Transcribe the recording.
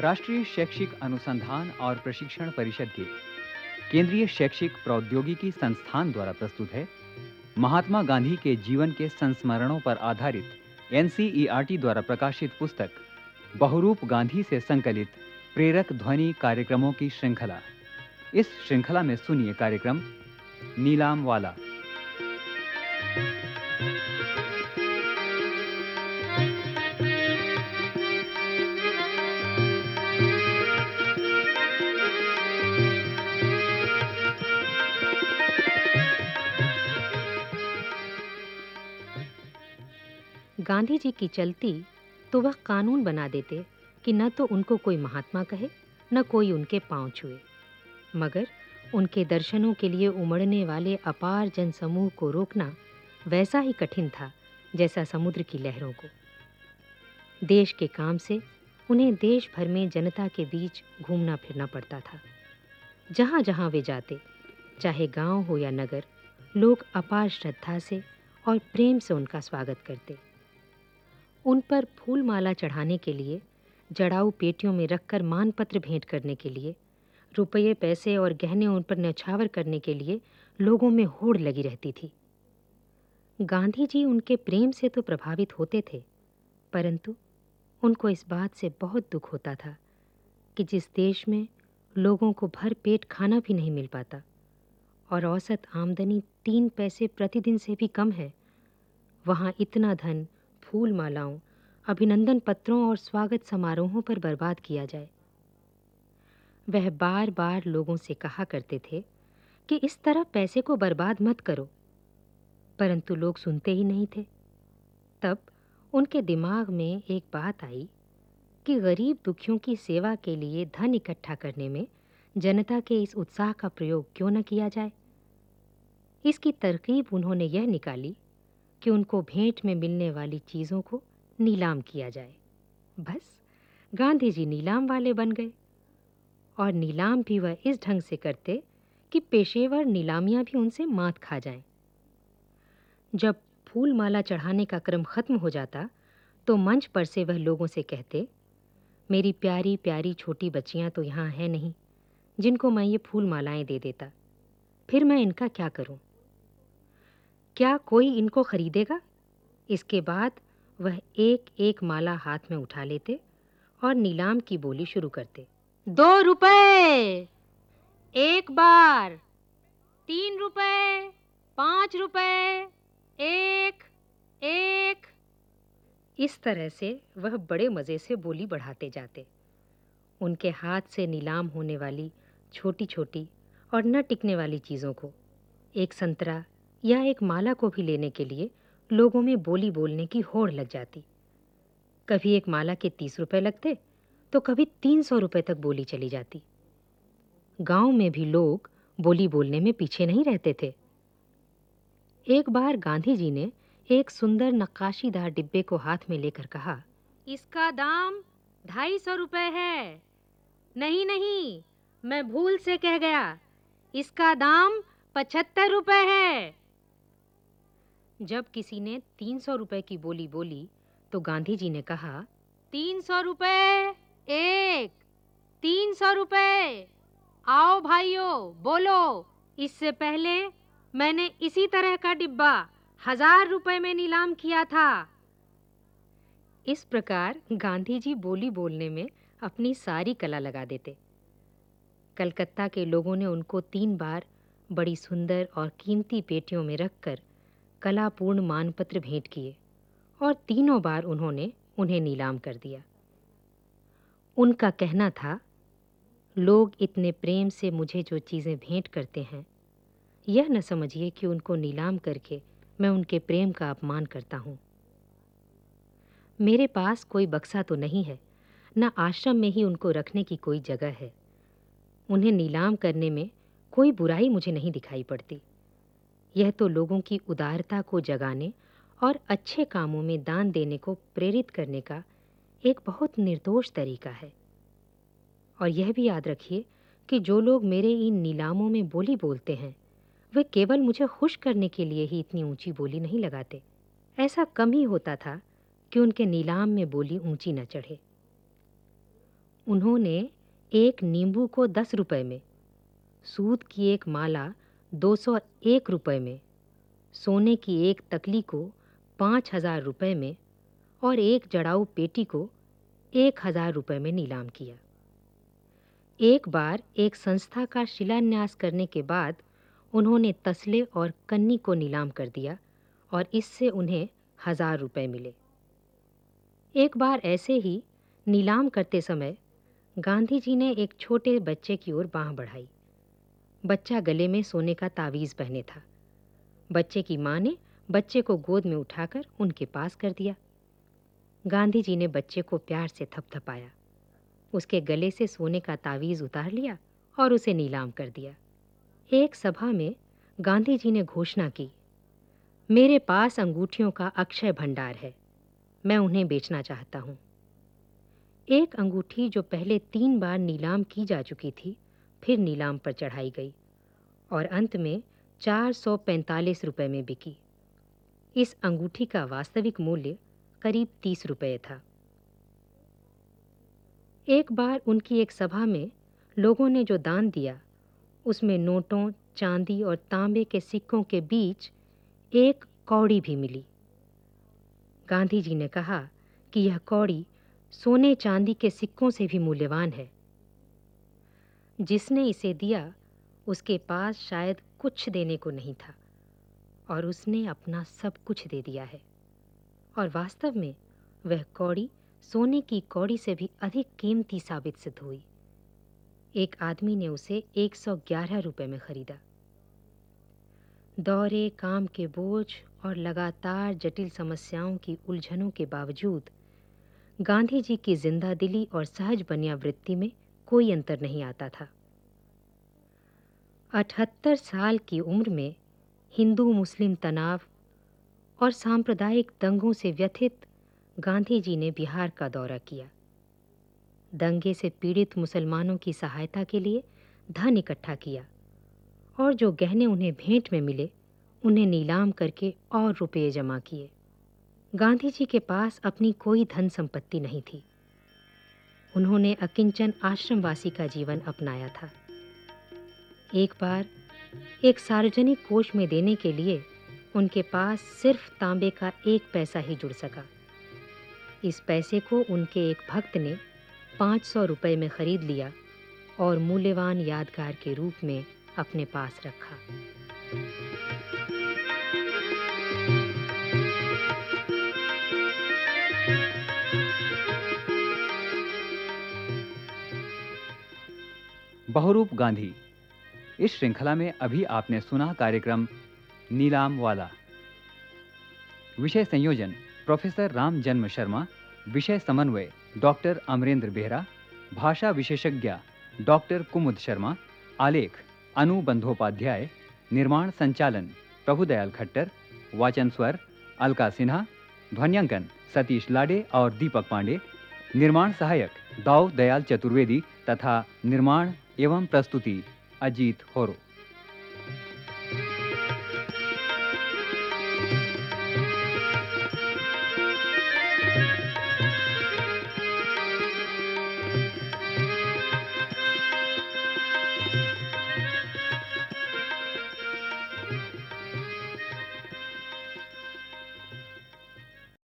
राष्ट्रीय शैक्षिक अनुसंधान और प्रशिक्षण परिषद के केंद्रीय शैक्षिक प्रौद्योगिकी संस्थान द्वारा प्रस्तुत है। महात्मा गांधी के जीवन के संस्मरणों पर आधारित एनसीईआरटी द्वारा प्रकाशित पुस्तक, बहुरूप गांधी से संकलित प्रेरक ध्वनि कार्यक्रमों की श्रृंखला। इस श्रृंखला में सुनिए कार्यक्रम नीलाम वाला। गांधी जी की चलती तो वह कानून बना देते कि न तो उनको कोई महात्मा कहे, न कोई उनके पाँव छुए। मगर उनके दर्शनों के लिए उमड़ने वाले अपार जनसमूह को रोकना वैसा ही कठिन था, जैसा समुद्र की लहरों को। देश के काम से उन्हें देश भर में जनता के बीच घूमना फिरना पड़ता था। जहां-जहां वे जाते, चाहे गाँव हो या नगर, लोग अपार श्रद्धा से और प्रेम से उनका स्वागत करते। उन पर फूल माला चढ़ाने के लिए, जड़ाऊ पेटियों में रखकर मानपत्र भेंट करने के लिए, रुपये, पैसे और गहने उन पर न्यौछावर करने के लिए लोगों में होड़ लगी रहती थी। गांधी जी उनके प्रेम से तो प्रभावित होते थे, परंतु उनको इस बात से बहुत दुख होता था कि जिस देश में लोगों को भर पेट खाना भी नहीं मिल पाता और औसत आमदनी तीन पैसे प्रतिदिन से भी कम है, वहाँ इतना धन फूल मालाओं अभिनंदन पत्रों और स्वागत समारोहों पर बर्बाद किया जाए। वह बार-बार लोगों से कहा करते थे कि इस तरह पैसे को बर्बाद मत करो, परंतु लोग सुनते ही नहीं थे। तब उनके दिमाग में एक बात आई कि गरीब दुखियों की सेवा के लिए धन इकट्ठा करने में जनता के इस उत्साह का प्रयोग क्यों न किया जाए? इसकी तरकीब उन्होंने यह निकाली कि उनको भेंट में मिलने वाली चीज़ों को नीलाम किया जाए। बस, गांधी जी नीलाम वाले बन गए। और नीलाम भी वह इस ढंग से करते कि पेशेवर नीलामियाँ भी उनसे मात खा जाएँ। जब फूल माला चढ़ाने का क्रम खत्म हो जाता तो मंच पर से वह लोगों से कहते, मेरी प्यारी प्यारी छोटी बच्चियाँ तो यहाँ हैं नहीं, जिनको मैं ये फूल मालाएँ दे देता। फिर मैं इनका क्या करूँ? क्या कोई इनको खरीदेगा? इसके बाद वह एक-एक माला हाथ में उठा लेते और नीलाम की बोली शुरू करते। दो रुपए! एक बार। तीन रुपए। पाँच रुपए। एक। एक। इस तरह से वह बड़े मज़े से बोली बढ़ाते जाते। उनके हाथ से नीलाम होने वाली छोटी-छोटी और न टिकने वाली चीज़ों को, एक संतरा या एक माला को भी लेने के लिए लोगों में बोली बोलने की होड़ लग जाती। कभी एक माला के तीस रुपए लगते तो कभी तीन सौ रुपए तक बोली चली जाती। गाँव में भी लोग बोली बोलने में पीछे नहीं रहते थे। एक बार गांधी जी ने एक सुंदर नक्काशीदार डिब्बे को हाथ में लेकर कहा, इसका दाम ढाई सौ रुपए है। नहीं नहीं, मैं भूल से कह गया, इसका दाम पचहत्तर रुपए है। जब किसी ने तीन सौ रुपए की बोली बोली तो गांधी जी ने कहा, तीन सौ रुपए, एक, तीन सौ रुपए। आओ भाइयों, बोलो, इससे पहले मैंने इसी तरह का डिब्बा हज़ार रुपए में नीलाम किया था। इस प्रकार गांधी जी बोली बोलने में अपनी सारी कला लगा देते। कलकत्ता के लोगों ने उनको तीन बार बड़ी सुंदर और कीमती पेटियों में रखकर कलापूर्ण मानपत्र भेंट किए और तीनों बार उन्होंने उन्हें नीलाम कर दिया। उनका कहना था, लोग इतने प्रेम से मुझे जो चीज़ें भेंट करते हैं, यह न समझिए कि उनको नीलाम करके मैं उनके प्रेम का अपमान करता हूँ। मेरे पास कोई बक्सा तो नहीं है, न आश्रम में ही उनको रखने की कोई जगह है। उन्हें नीलाम करने में कोई बुराई मुझे नहीं दिखाई पड़ती। यह तो लोगों की उदारता को जगाने और अच्छे कामों में दान देने को प्रेरित करने का एक बहुत निर्दोष तरीका है। और यह भी याद रखिए कि जो लोग मेरे इन नीलामों में बोली बोलते हैं, वे केवल मुझे खुश करने के लिए ही इतनी ऊँची बोली नहीं लगाते। ऐसा कम ही होता था कि उनके नीलाम में बोली ऊँची न चढ़े। उन्होंने एक नींबू को दस रुपए में सूद की एक माला दो सौ एक रुपये में, सोने की एक तकली को पाँच हज़ार रुपये में और एक जड़ाऊ पेटी को एक हज़ार रुपये में नीलाम किया। एक बार एक संस्था का शिलान्यास करने के बाद उन्होंने तसले और कन्नी को नीलाम कर दिया और इससे उन्हें हज़ार रुपए मिले। एक बार ऐसे ही नीलाम करते समय गांधी जी ने एक छोटे बच्चे की ओर बाह बढ़ाई। बच्चा गले में सोने का तावीज पहने था। बच्चे की माँ ने बच्चे को गोद में उठाकर उनके पास कर दिया। गांधी जी ने बच्चे को प्यार से थपथपाया। उसके गले से सोने का तावीज उतार लिया और उसे नीलाम कर दिया। एक सभा में गांधी जी ने घोषणा की, मेरे पास अंगूठियों का अक्षय भंडार है, मैं उन्हें बेचना चाहता हूँ। एक अंगूठी जो पहले तीन बार नीलाम की जा चुकी थी फिर नीलाम पर चढ़ाई गई और अंत में चार सौ पैंतालीस रुपये में बिकी। इस अंगूठी का वास्तविक मूल्य करीब तीस रुपये था। एक बार उनकी एक सभा में लोगों ने जो दान दिया, उसमें नोटों, चांदी और तांबे के सिक्कों के बीच एक कौड़ी भी मिली। गांधी जी ने कहा कि यह कौड़ी सोने चांदी के सिक्कों से भी मूल्यवान है। जिसने इसे दिया, उसके पास शायद कुछ देने को नहीं था, और उसने अपना सब कुछ दे दिया है। और वास्तव में वह कौड़ी सोने की कौड़ी से भी अधिक कीमती साबित सिद्ध हुई। एक आदमी ने उसे 111 रुपए में खरीदा। दौरे, काम के बोझ और लगातार जटिल समस्याओं की उलझनों के बावजूद, गांधी जी की ज़िंदा दिली और सहज बनिया वृत्ति में कोई अंतर नहीं आता था। अठहत्तर साल की उम्र में हिंदू मुस्लिम तनाव और सांप्रदायिक दंगों से व्यथित गांधी जी ने बिहार का दौरा किया। दंगे से पीड़ित मुसलमानों की सहायता के लिए धन इकट्ठा किया और जो गहने उन्हें भेंट में मिले, उन्हें नीलाम करके और रुपये जमा किए। गांधी जी के पास अपनी कोई धन संपत्ति नहीं थी। उन्होंने अकिंचन आश्रमवासी का जीवन अपनाया था। एक बार, एक सार्वजनिक कोष में देने के लिए उनके पास सिर्फ़ तांबे का एक पैसा ही जुड़ सका। इस पैसे को उनके एक भक्त ने पाँच सौ रुपये में खरीद लिया और मूल्यवान यादगार के रूप में अपने पास रखा। बहुरूप गांधी। इस श्रृंखला में अभी आपने सुना कार्यक्रम नीलाम वाला विषय संयोजन, प्रोफेसर राम जन्म शर्मा, विषय समन्वय, डॉक्टर अमरेंद्र बेहरा, भाषा विशेषज्ञ, डॉक्टर कुमुद शर्मा, आलेख, अनु बंधोपाध्याय, निर्माण संचालन, प्रभुदयाल खट्टर, वाचन स्वर, अलका सिन्हा, ध्वन्यांकन, सतीश लाडे और दीपक पांडे, निर्माण सहायक दाऊ दयाल चतुर्वेदी तथा निर्माण एवं प्रस्तुति अजीत होरो।